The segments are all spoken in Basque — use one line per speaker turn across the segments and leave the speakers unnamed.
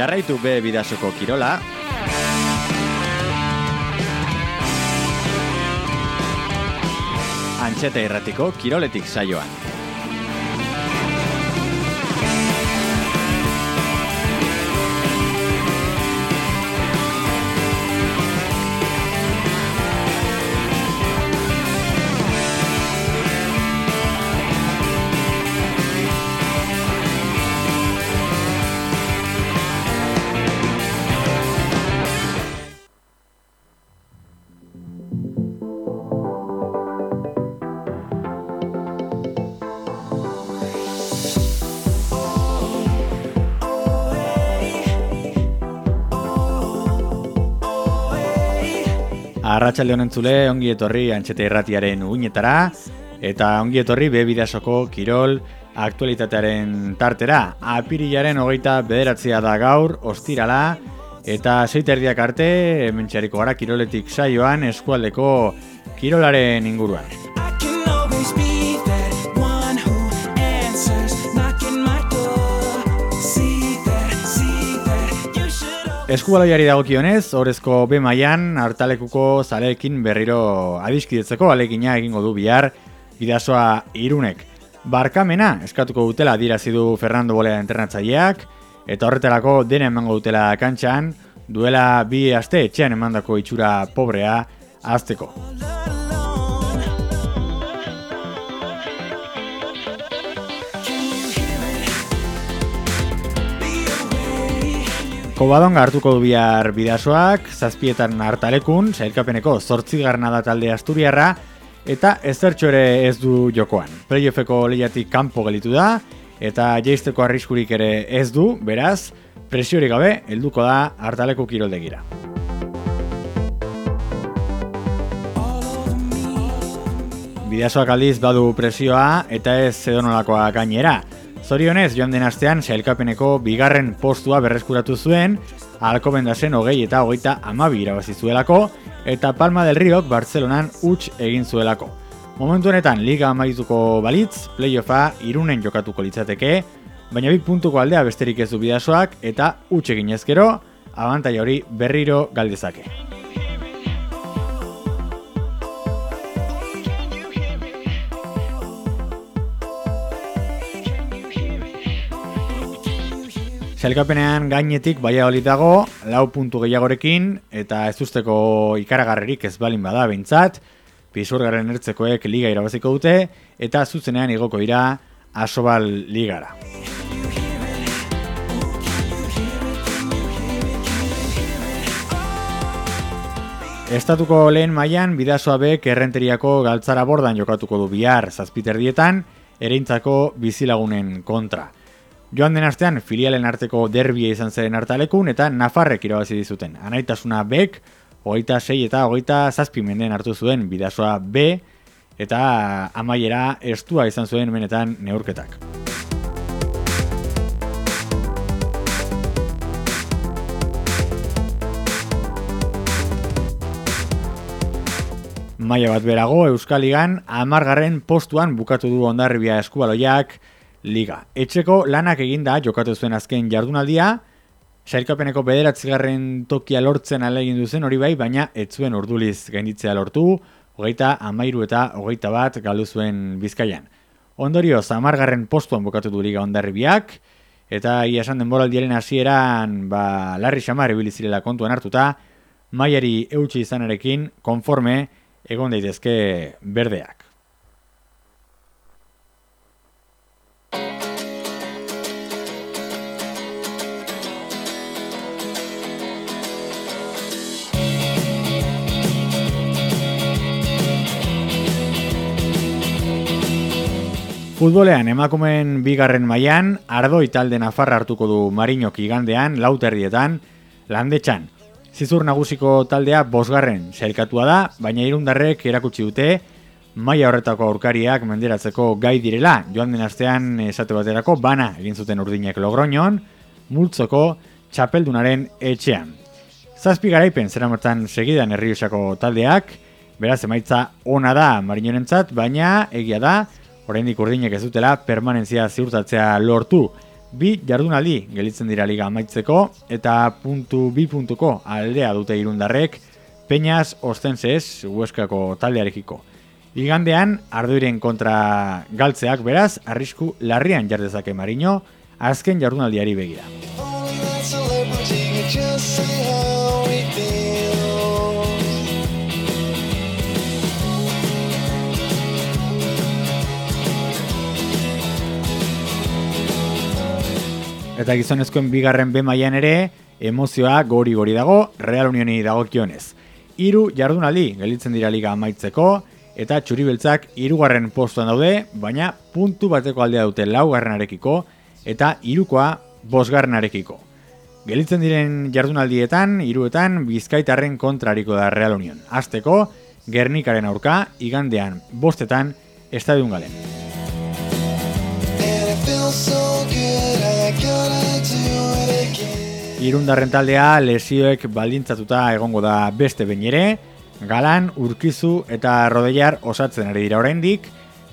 jarraitu be bidasoko kirola. Antxeta irratiko kiroletik saioan. Arratxalde honen zule, ongi etorri antxete irratiaren uinetara, eta ongi etorri bebidasoko kirol aktualitatearen tartera. Apirilaren hogeita bederatzea da gaur, ostirala, eta seiterdiak arte, mentxariko gara kiroletik saioan eskualdeko kirolaren inguruan. Eskubaloiari dagokionez, orezko B mailan hartalekuko zaleekin berriro adiskidetzeko alegina egingo du bihar bidazoa irunek. Barkamena eskatuko dutela dirazi du Fernando Bolea entrenatzaileak eta horretarako dena emango dutela kantxan duela bi aste etxean emandako itxura pobrea azteko. Kobadonga hartuko du bihar bidasoak, zazpietan hartalekun, sailkapeneko zortzi da talde asturiarra, eta ezertxo ere ez du jokoan. Playoffeko lehiatik kanpo gelitu da, eta jeisteko arriskurik ere ez du, beraz, presiorik gabe, helduko da hartaleko kiroldegira. Bidasoak aldiz badu presioa, eta ez zedonolakoa gainera. Zorionez, joan den astean, sailkapeneko bigarren postua berreskuratu zuen, alko bendazen hogei eta hogeita amabi irabazi zuelako, eta Palma del Riok Bartzelonan huts egin zuelako. Momentu honetan, liga amaituko balitz, playoffa irunen jokatuko litzateke, baina bi puntuko aldea besterik ez du bidasoak, eta huts egin ezkero, abantai hori berriro galdezake. Zailkapenean gainetik baia dago, lau puntu gehiagorekin, eta ez usteko ikaragarrerik ez balin bada bintzat, pizurgaren ertzekoek liga irabaziko dute, eta zuzenean igoko ira asobal ligara. Estatuko lehen mailan bidazoa bek errenteriako galtzara bordan jokatuko du bihar zazpiterdietan, ereintzako bizilagunen kontra. Joan den astean filialen arteko derbia izan zeren hartalekun eta Nafarrek irabazi dizuten. Anaitasuna Bek, hogeita sei eta hogeita zazpi hartu zuen bidazoa B eta amaiera estua izan zuen menetan neurketak. Maia bat berago, Euskaligan, amargarren postuan bukatu du ondarribia eskubaloiak, liga. Etxeko lanak eginda jokatu zuen azken jardunaldia, sailkapeneko bederatzigarren tokia lortzen alegin duzen hori bai, baina ez zuen urduliz gainditzea lortu, hogeita amairu eta hogeita bat galdu zuen bizkaian. Ondorio, zamargarren postuan bukatu du liga ondarribiak, eta ia esan denboraldiaren hasieran ba, larri xamar ebilizirela kontuan hartuta, maiari eutxi izanarekin konforme egon daitezke berdeak. Futbolean emakumen bigarren mailan ardo italde nafarra hartuko du Marinok igandean lauterrietan landetxan. Zizur nagusiko taldea bosgarren sailkatua da, baina irundarrek erakutsi dute maila horretako aurkariak menderatzeko gai direla. Joan den astean esate baterako bana egin zuten urdinek logroñon, multzoko txapeldunaren etxean. Zazpi garaipen zera mertan segidan herriusako taldeak, beraz emaitza ona da marinorentzat, baina egia da, oraindik urdinek ez dutela permanentzia ziurtatzea lortu. Bi jardunaldi gelitzen dira liga amaitzeko eta puntu bi puntuko aldea dute irundarrek Peñas Ostensez Hueskako taldearekiko. Igandean, arduiren kontra galtzeak beraz, arrisku larrian jardezake marino, azken jardunaldiari begira. Eta gizonezkoen bigarren be mailan ere, emozioa gori-gori dago, Real Unioni dagokionez. Hiru jardunaldi gelditzen dira liga amaitzeko, eta txuribeltzak hirugarren postuan daude, baina puntu bateko aldea dute laugarrenarekiko, eta hirukoa bosgarrenarekiko. Gelitzen diren jardunaldietan, hiruetan bizkaitarren kontrariko da Real Union. Azteko, Gernikaren aurka, igandean bostetan, estadion galen. Irundarren taldea lesioek baldintzatuta egongo da beste behin ere, galan, urkizu eta rodeiar osatzen ari dira oraindik,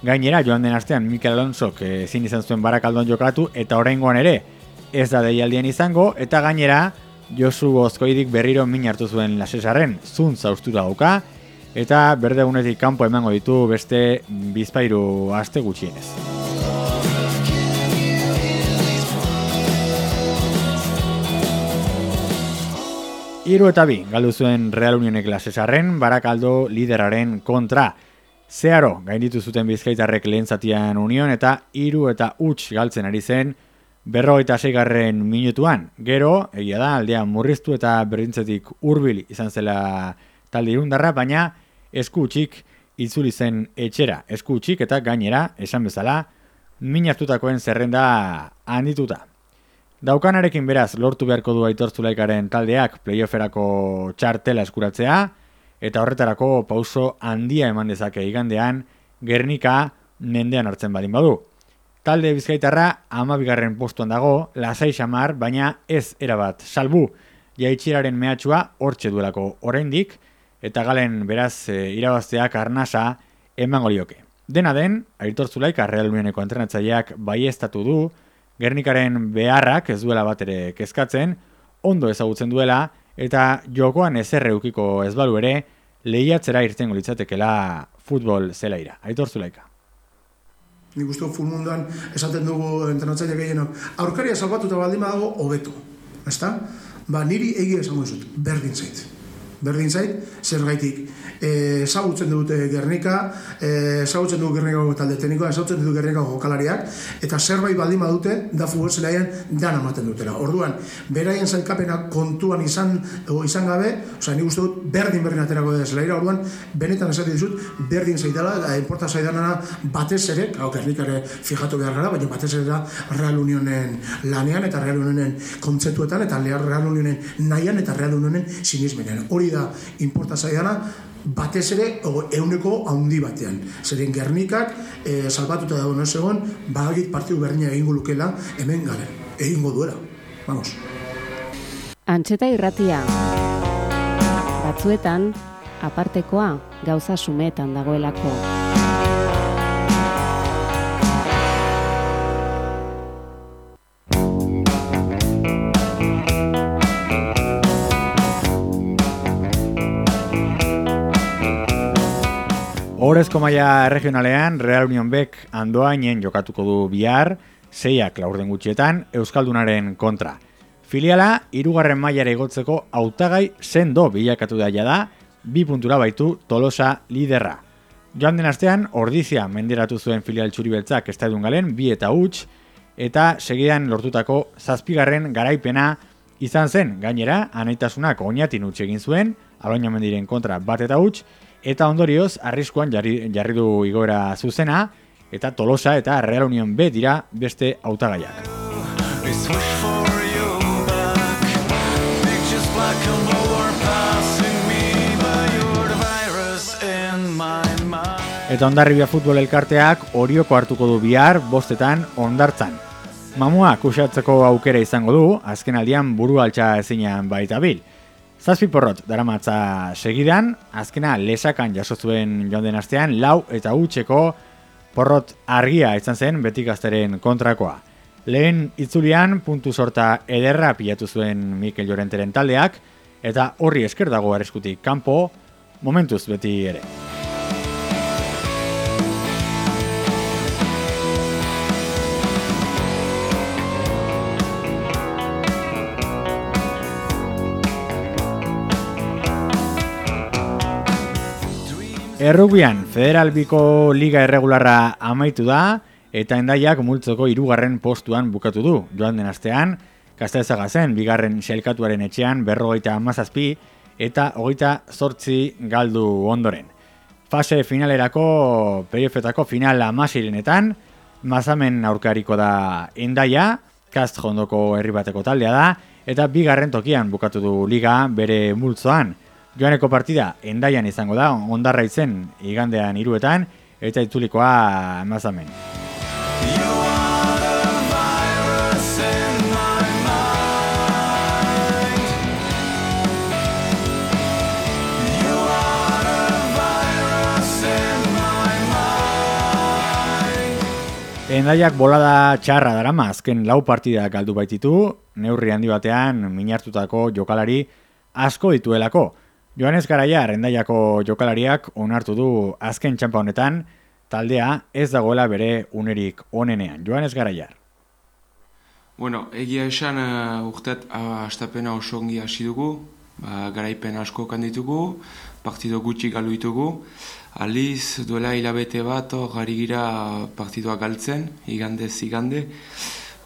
gainera joan den astean Mikel Alonso ezin izan zuen barakaldon jokatu eta oraingoan ere ez da deialdien izango, eta gainera Josu Ozkoidik berriro min hartu zuen lasesarren zun zaustura dauka, eta berde egunetik kanpo emango ditu beste bizpairu aste gutxienez. Iru eta bi, galdu zuen Real Unionek lasesarren, barakaldo lideraren kontra. Zeharo, gainditu zuten bizkaitarrek lehen zatian union eta iru eta huts galtzen ari zen, berro eta seigarren minutuan. Gero, egia da, aldean murriztu eta berdintzetik hurbil izan zela talde irundarra, baina esku utxik itzuli zen etxera. Esku utxik eta gainera, esan bezala, minartutakoen zerrenda handituta. Daukanarekin beraz lortu beharko du aitortzulaikaren taldeak playofferako txartela eskuratzea, eta horretarako pauso handia eman dezake igandean, Gernika mendean hartzen badin badu. Talde bizkaitarra amabigarren postuan dago, lasai xamar, baina ez erabat salbu, jaitxiraren mehatxua hortxe duelako oraindik eta galen beraz e, irabazteak arnasa emango lioke. Dena den, aitortzulaik arreal unioneko entrenatzaileak bai du, Gernikaren beharrak ez duela bat ere kezkatzen, ondo ezagutzen duela, eta jokoan ezer eukiko ez balu ere, lehiatzera irtengo litzatekela futbol zelaira. Aitor zulaika.
Nik uste full munduan esaten dugu entrenatzaile gehieno. Aurkaria salbatuta baldin badago, hobeto. Ezta? Ba, niri egia esango dut, berdin zait. Berdin zait, zer gaitik ezagutzen dute Gernika, ezagutzen dugu Gernikako talde teknikoa, ezagutzen dugu Gernikako jokalariak, eta zerbait baldin badute, da futbol zelaian dan ematen dutela. Orduan, beraien zailkapena kontuan izan o, izan gabe, oza, nik uste dut berdin berdin aterako da zelaira, orduan, benetan esaten dizut, berdin zaitala, da, importa zaidanana batez ere, hau Gernikare fijatu behar gara, baina batez ere da Real Unionen lanean, eta Real Unionen kontzeptuetan, eta Real Unionen nahian, eta Real Unionen sinismenean. Hori da, importa zaidana, batez ere euneko handi batean. Zeren Gernikak e, salbatuta dago ez egon, badagit partidu berdina egingo lukela hemen garen. Egingo duela. Vamos.
Antxeta irratia. Batzuetan, apartekoa gauza sumetan dagoelako.
Horezko maila regionalean, Real Union Bek andoainen jokatuko du bihar, zeiak laurden gutxietan, Euskaldunaren kontra. Filiala, irugarren mailare igotzeko hautagai sendo bilakatu da da, bi puntura baitu Tolosa liderra. Joan den astean, ordizia menderatu zuen filial txuribeltzak estadion galen, bi eta huts, eta segidan lortutako zazpigarren garaipena izan zen, gainera, anaitasunak oinatin utxe egin zuen, aloina mendiren kontra bat eta huts, eta ondorioz arriskuan jarri, jarri du igoera zuzena eta Tolosa eta Real Union B dira beste hautagaiak. Eta ondarribia futbol elkarteak orioko hartuko du bihar bostetan ondartzan. Mamua kusatzeko aukera izango du, azken aldian buru altxa ezinean baita bil. Zazpi porrot daramatza segidan, azkena lesakan jaso zuen joan den astean, lau eta utxeko porrot argia izan zen betik kontrakoa. Lehen itzulian puntu sorta ederra pilatu zuen Mikel Llorenteren taldeak, eta horri esker dago arriskutik kanpo, momentuz beti ere. Errubian, Federal Biko Liga Erregularra amaitu da, eta endaiak multzoko hirugarren postuan bukatu du. Joan den astean, Kastaezaga zen, bigarren xelkatuaren etxean, berrogeita amazazpi, eta hogeita zortzi galdu ondoren. Fase finalerako, periofetako final amasirenetan, mazamen aurkariko da endaia, kast jondoko herri bateko taldea da, eta bigarren tokian bukatu du liga bere multzoan. Joaneko partida endaian izango da, ondarra izen igandean iruetan, eta itzulikoa mazamen. Endaiak bolada txarra darama azken lau partida galdu baititu, neurri handi batean minartutako jokalari asko dituelako. Joanes Garaiar endaiako jokalariak onartu du azken txampa honetan, taldea ez dagoela bere unerik onenean. Joanes Garaiar.
Bueno, egia esan uh, urtet uh, astapena oso ongi hasi dugu, ba, garaipen asko kanditugu, partido gutxi galu ditugu, Aliz, duela hilabete bat, gari gira partidua galtzen, igandez igande,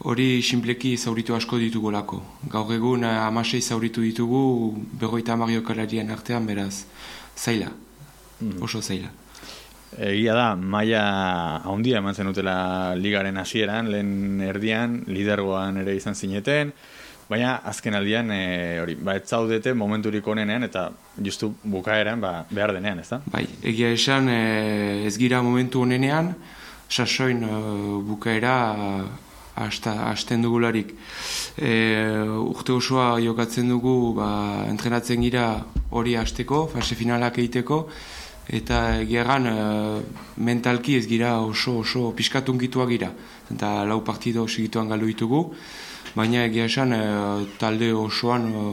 hori simpleki zauritu asko ditugu lako. Gaur egun eh, amasei zauritu ditugu, berroita amario kalarien artean, beraz, zaila, mm. oso zaila.
Egia da, maia handia eman zenutela ligaren hasieran, lehen erdian, lidergoan ere izan zineten, Baina azken aldian e, hori, ba ez zaudete momenturik onenean eta justu bukaeran ba, behar denean, ez da?
Bai, egia esan e, ez gira momentu onenean, sasoin e, bukaera hasten dugularik. E, urte osoa jokatzen dugu, ba, entrenatzen gira hori hasteko, fase finalak egiteko, eta egiagan e, mentalki ez gira oso oso piskatunkituak gira. Eta lau partido segituan galu ditugu, baina egia esan eh, talde osoan e,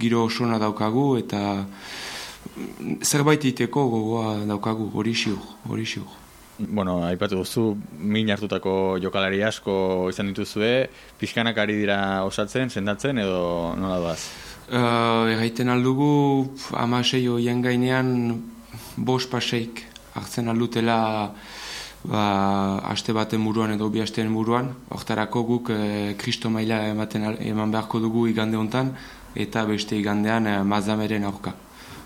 giro osoana daukagu eta zerbait iteko gogoa daukagu hori xiur, hori xiur.
Bueno, aipatu duzu, min hartutako jokalari asko izan dituzue, pixkanak ari dira osatzen, sendatzen edo nola doaz?
Uh, Erraiten aldugu, amasei oien gainean, bos paseik hartzen aldutela ba, aste baten buruan edo bi asteen buruan, hortarako guk e, kristo maila ematen eman beharko dugu igande hontan eta beste igandean e, mazameren aurka.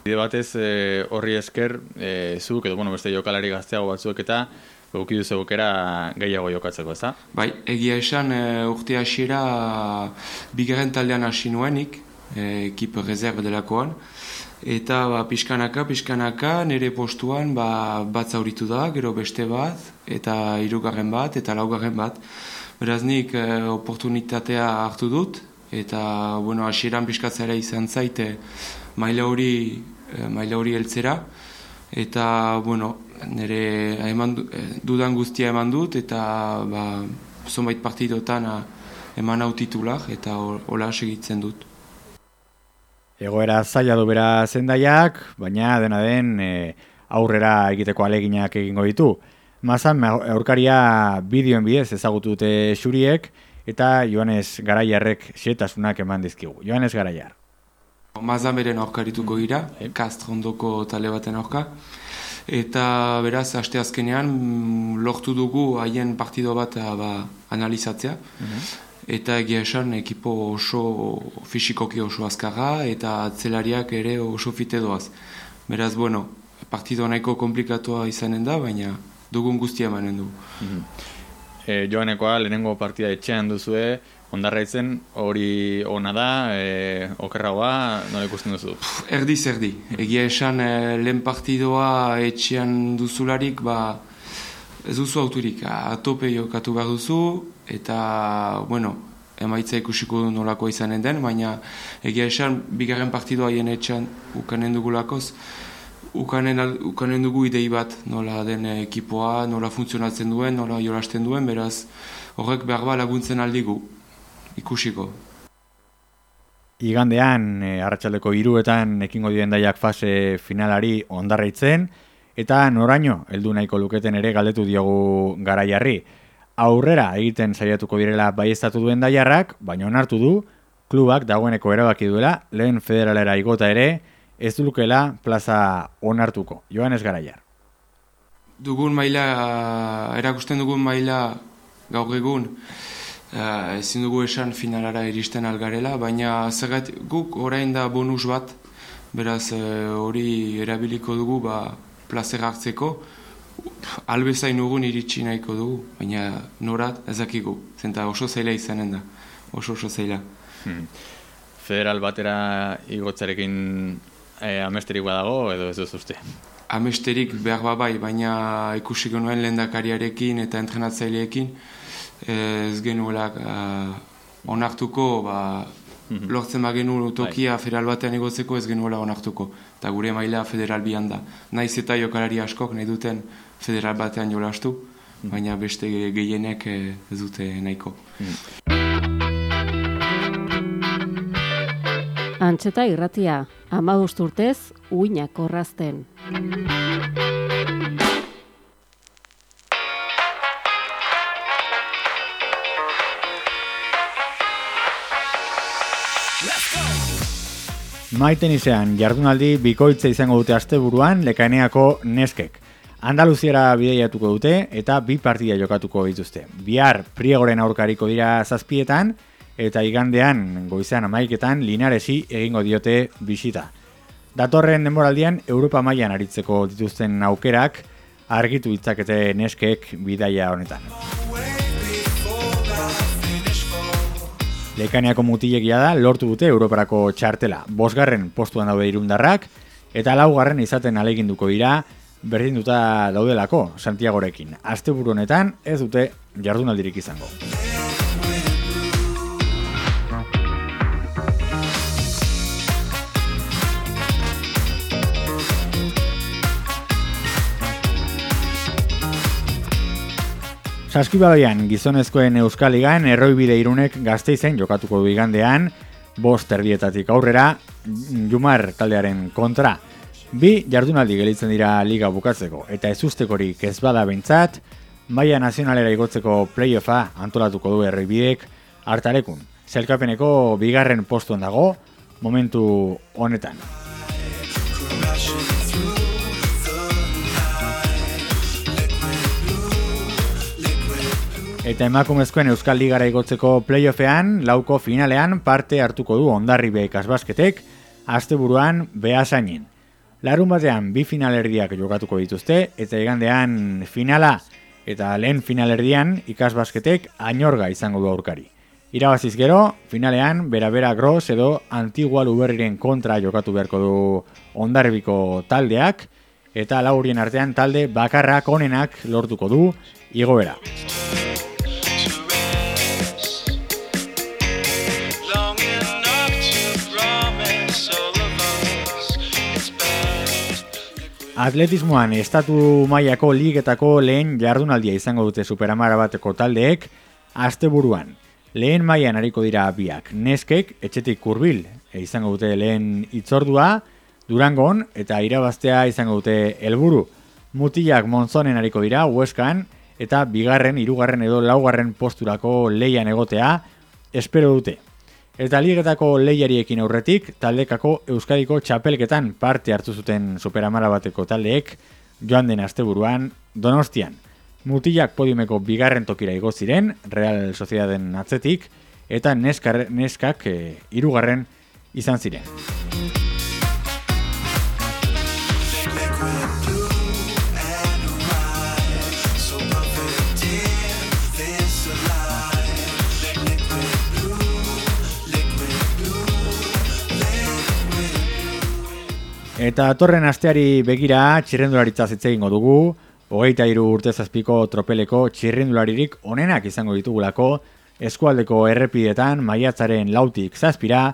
Bide batez e, horri esker, e, zuk edo bueno, beste jokalari gazteago batzuek eta Eukidu zeukera gehiago jokatzeko, ez da?
Bai, egia esan e, urte hasiera bigarren taldean hasi nuenik, e, ekip rezerv delakoan, Eta ba, pixkanaka, pixkanaka, nire postuan ba, bat zauritu da, gero beste bat, eta hirugarren bat, eta laugarren bat. Beraz nik e, oportunitatea hartu dut, eta bueno, asieran pixkatzera izan zaite maila hori, maila hori eltzera. Eta, bueno, nire eman, e, dudan guztia eman dut, eta ba, zonbait partidotan eman hau titular, eta hola segitzen dut.
Egoera zaila du bera zendaiak, baina dena den e, aurrera egiteko aleginak egingo ditu. Mazan, aurkaria bideoen bidez ezagutu dute xuriek, eta Joanes Garaiarrek xetasunak eman dizkigu. Joanes Garaiar.
Mazan beren aurkarituko gira, e. kastrondoko tale baten aurka. Eta beraz, aste azkenean, mm, lortu dugu haien partido bat ba, analizatzea. Mhm eta egia esan ekipo oso fisikoki oso azkarra eta atzelariak ere oso fite doaz. Beraz, bueno, partido nahiko komplikatua izanen da, baina dugun guztia emanen du. Mm -hmm.
e, joanekoa, lehenengo partida etxean duzue, ondarra itzen hori ona da, e, okerragoa, nola ikusten duzu?
Erdi zerdi. Egia esan e, lehen partidoa etxean duzularik, ba, ez duzu auturik, atope jokatu behar duzu, eta, bueno, emaitza ikusiko du nolako izanen den, baina egia esan, bigarren partidoa hien etxan ukanen dugulakoz, ukanen, ukanen dugu idei bat nola den ekipoa, nola funtzionatzen duen, nola jolasten duen, beraz, horrek behar ba laguntzen aldigu, ikusiko.
Igandean, e, arratsaldeko hiruetan ekingo dien daiak fase finalari ondarreitzen, eta noraino, heldu nahiko luketen ere galdetu diogu garaiarri. Aurrera egiten saiatuko direla baiestatu duen daiarrak, baina onartu du, klubak dagoeneko erabaki duela, lehen federalera igota ere, ez dulukela plaza onartuko. Joanes Garaiar.
Dugun maila, erakusten dugun maila gaur egun, uh, ezin dugu esan finalara iristen algarela, baina zergat guk orain da bonus bat, beraz eh, hori erabiliko dugu ba, plazer hartzeko, albezain ugun iritsi nahiko dugu, baina norat ezakigu, zenta oso zaila izanen da, oso oso zaila.
Hmm. Federal batera igotzarekin e, amesterik badago edo ez duz uste?
Amesterik behar babai, baina ikusiko nuen lehendakariarekin eta entrenatzaileekin ez genuelak uh, onartuko ba, mhm. lortzen bagenu tokia bai. federal batean igotzeko ez genuela onartuko. Eta gure maila federal bihan da. Naiz eta jokalari askok nahi duten federal batean jolastu, mhm. baina beste gehienek ez dute nahiko. Mhm.
Antxeta irratia, ama urtez, uinak korrazten.
Maiten izan, jardunaldi bikoitza izango dute asteburuan lekaneako neskek. Andaluziara bideiatuko dute eta bi partida jokatuko dituzte. Bihar priegoren aurkariko dira zazpietan, eta igandean goizean amaiketan linaresi egingo diote bisita. Datorren denboraldian Europa mailan aritzeko dituzten aukerak argitu ditzakete neskek bidaia honetan. Lekaniako mutilegia da lortu dute Europarako txartela. Bosgarren postuan daude irundarrak eta laugarren izaten aleginduko dira berdinduta daudelako Santiagorekin. Asteburu honetan ez dute jardunaldirik izango. Saskibaloian gizonezkoen Euskaligan erroibide irunek gazteizen jokatuko du igandean, bost erdietatik aurrera, Jumar taldearen kontra. Bi jardunaldi gelitzen dira liga bukatzeko eta ez ustekorik ez bada bentsat, maia nazionalera igotzeko playoffa antolatuko du erroibidek hartarekun. Zelkapeneko bigarren postuan dago, momentu honetan. Eta emakumezkoen Euskal Ligara igotzeko playoffean, lauko finalean parte hartuko du ondarri behikaz basketek, azte buruan behasainin. Larun batean bi finalerdiak jokatuko dituzte, eta igandean finala eta lehen finalerdian ikasbasketek ainorga izango du aurkari. Irabaziz gero, finalean, bera-bera gros edo antigual uberriren kontra jokatu beharko du ondarbiko taldeak, eta laurien artean talde bakarrak onenak lortuko du igoera. Atletismoan estatu mailako ligetako lehen jardunaldia izango dute superamara bateko taldeek asteburuan. Lehen mailan hariko dira biak. Neskek etxetik kurbil e, izango dute lehen itzordua, Durangon eta irabaztea izango dute helburu. Mutilak monzonen hariko dira Hueskan eta bigarren, hirugarren edo laugarren posturako leian egotea espero dute. Eta ligetako lehiariekin aurretik, taldekako Euskadiko txapelketan parte hartu zuten superamara bateko taldeek joan den asteburuan donostian. Mutilak podiumeko bigarren tokira ziren Real Sociedaden atzetik, eta neskar, neskak e, eh, irugarren izan ziren. Eta atorren asteari begira txirrendularitza hitz egingo dugu, hogeita iru urte zazpiko tropeleko txirrendularirik onenak izango ditugulako, eskualdeko errepidetan maiatzaren lautik zazpira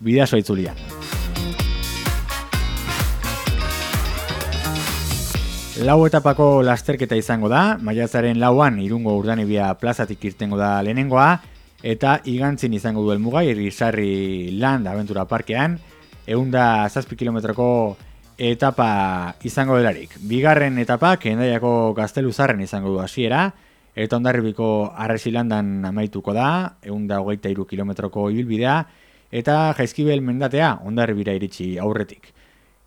bidazo itzulian. Lau etapako lasterketa izango da, maiatzaren lauan irungo urdanibia plazatik irtengo da lehenengoa, eta igantzin izango du elmuga, irrisarri land aventura parkean, eunda zazpi kilometroko etapa izango delarik. Bigarren etapa, kendaiako gaztelu zarren izango du hasiera, eta ondarribiko arresilandan amaituko da, eunda hogeita iru kilometroko ibilbidea, eta jaizkibel mendatea ondarribira iritsi aurretik.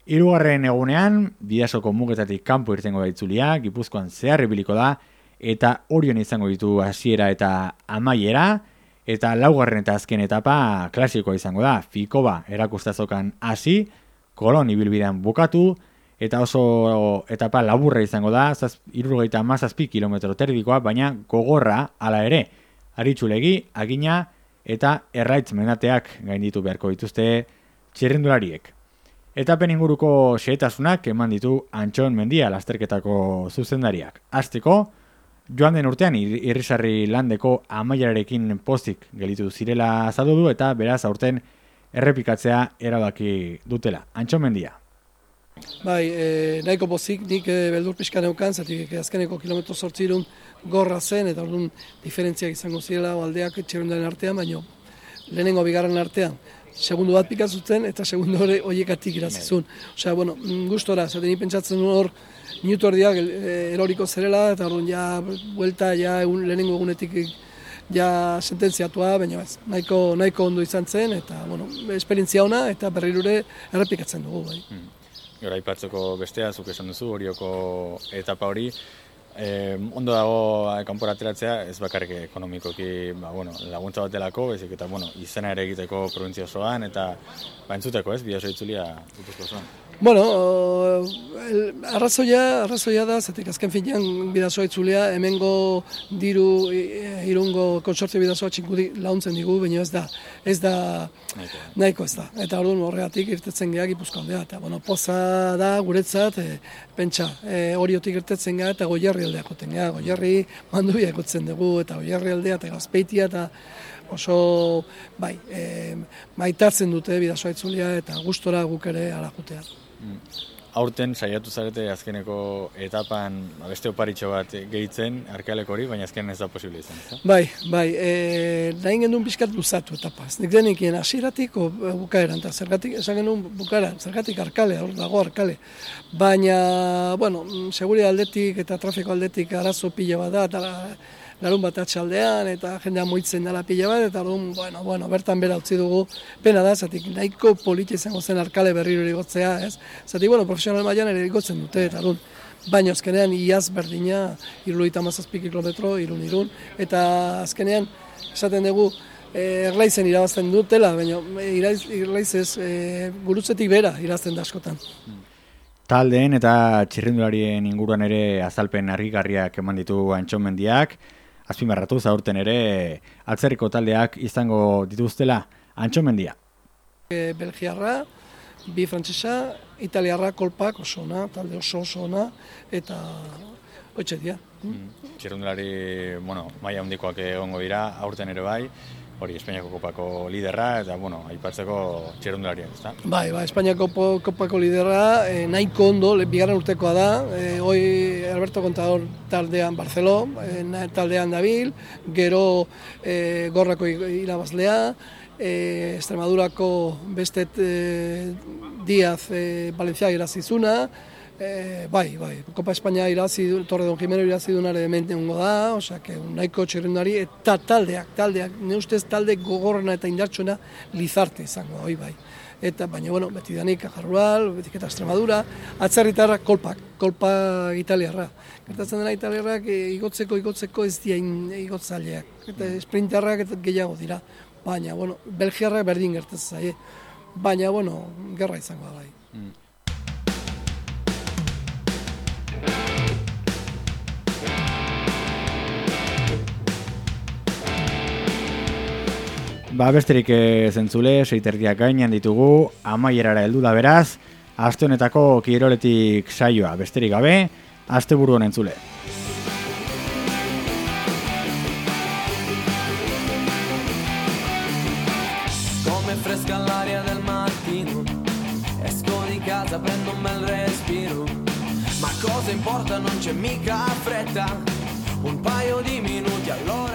Hirugarren egunean, bidasoko mugetatik kanpo irtengo da gipuzkoan zeharri biliko da, eta orion izango ditu hasiera eta amaiera, eta laugarren eta azken etapa klasikoa izango da, fikoba erakustazokan hasi, kolon ibilbidean bukatu, eta oso etapa laburra izango da, zaz, irurgeita mazazpi kilometro terdikoa, baina gogorra ala ere, aritzulegi, agina, eta erraitz menateak gainditu beharko dituzte txerrendulariek. Etapen inguruko xehetasunak eman ditu Antxon Mendia lasterketako zuzendariak. Azteko, joan den urtean irrisarri landeko amaiararekin pozik gelitu zirela azaldu du eta beraz aurten errepikatzea erabaki dutela. Antxon Mendia.
Bai, e, nahiko pozik nik e, beldur pixka neukan, zatik azkeneko kilometro sortzirun gorra zen, eta orduan diferentziak izango zirela aldeak txerundaren artean, baino lehenengo bigarren artean segundu bat pikazutzen eta segundu hori horiekatik irazizun. Osea, bueno, mm, gustora, zaten pentsatzen hor, minutu erdiak eh, eroriko zerela, eta hori ja, buelta, ja, egun, lehenengo egunetik ja sententziatua, baina ez, nahiko, nahiko ondo izan zen, eta, bueno, esperientzia ona, eta berrirure errepikatzen dugu, bai. Hmm.
Gora, ipatzeko bestea, zuk esan duzu, horioko etapa hori, E, ondo dago eh, kanpora ateratzea, ez bakarrik ekonomikoki ba, bueno, laguntza bat delako, bezik eta bueno, izena ere egiteko provintzia osoan, eta ba, entzuteko ez, bidazo itzulia dutuzko osoan.
Bueno, el, arrazoia, arrazoia da, zetik azken finean bidazoa itzulia, hemengo diru e, irungo konsortzio bidazoa txinkudi launtzen digu, baina ez da, ez da, nahiko ez da. Eta orduan horregatik irtetzen geha gipuzko aldea. Eta, bueno, poza da guretzat, e, pentsa, e, horiotik irtetzen geha eta goierri aldeak goten geha. Goierri mandu biakotzen dugu, eta goierri aldea eta gazpeitia, eta oso bai, e, maitatzen dute bidazoa itzulia eta gustora guk ere alakutea.
Mm. Aurten saiatu zarete azkeneko etapan ba, beste oparitxo bat gehitzen arkealeko hori, baina azken ez da posible izan. Ez?
Bai, bai, e, nahi genuen pixkat luzatu etapa. Nik denikien asiratik o bukaeran, eta zergatik, esan genuen bukaeran, zergatik arkale, hor dago arkale. Baina, bueno, seguri aldetik eta trafiko aldetik arazo pila bat da, eta larun bat atxaldean, eta jendea moitzen dela pila bat, eta orduan, bueno, bueno, bertan bera utzi dugu, pena da, zatik nahiko politi izango zen arkale berriro erigotzea, ez? Zatik, bueno, profesional mailan ere erigotzen dute, eta orduan, baina azkenean iaz berdina, iruluita mazazpi kilometro, irun irun, eta azkenean, esaten dugu, eh, erlaizen irabazten dutela, baina irlaizez eh, gurutzetik bera irazten da askotan.
Taldeen eta txirrindularien inguruan ere azalpen argigarriak eman ditu antxomendiak, azpimarratu zaurten ere atzerriko taldeak izango dituztela antxomendia.
E, Belgiarra, bi frantzesa, italiarra kolpak oso ona, talde oso oso ona, eta hoitxe dia.
Mm. Txirrundulari, bueno, maia handikoak egongo dira, aurten ere bai, hori Espainiako kopako liderra eta bueno, aipatzeko txerundularia, ezta?
Bai, bai, Espainiako kopako liderra e, nahiko ondo, bigarren urtekoa da, e, hoi Alberto Contador taldean Barceló, e, taldean dabil, gero e, gorrako irabazlea, e, Extremadurako bestet e, Diaz e, Valencia irazizuna, E, bai, bai, Kopa Espainia irazi du, Torre Don Jimeno irazi dunare demente ungo da, osea, que nahiko txirrendari, eta taldeak, taldeak, ne ustez talde gogorrena eta indartsuena lizarte izango, oi bai. Eta, baina, bueno, beti danik, Ajarrual, beti eta Extremadura, atzerritarra kolpak, kolpa italiarra. Gertatzen dena italiarrak e, igotzeko, igotzeko ez diain igotzaileak. Eta sprinterrak eta gehiago dira. Baina, bueno, Belgiarrak berdin gertatzen zaie. Baina, bueno, gerra izango da bai. Mm.
Ba, besterik zentzule, seiterdiak gainean ditugu, amaierara heldu da beraz, aste honetako kiroletik saioa, besterik gabe, aste buru honen zule. Come fresca l'aria del mattino, esco di casa, prendo un bel respiro, ma cose
importa, non c'è mica fretta, un paio di minuti allora